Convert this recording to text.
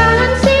Naik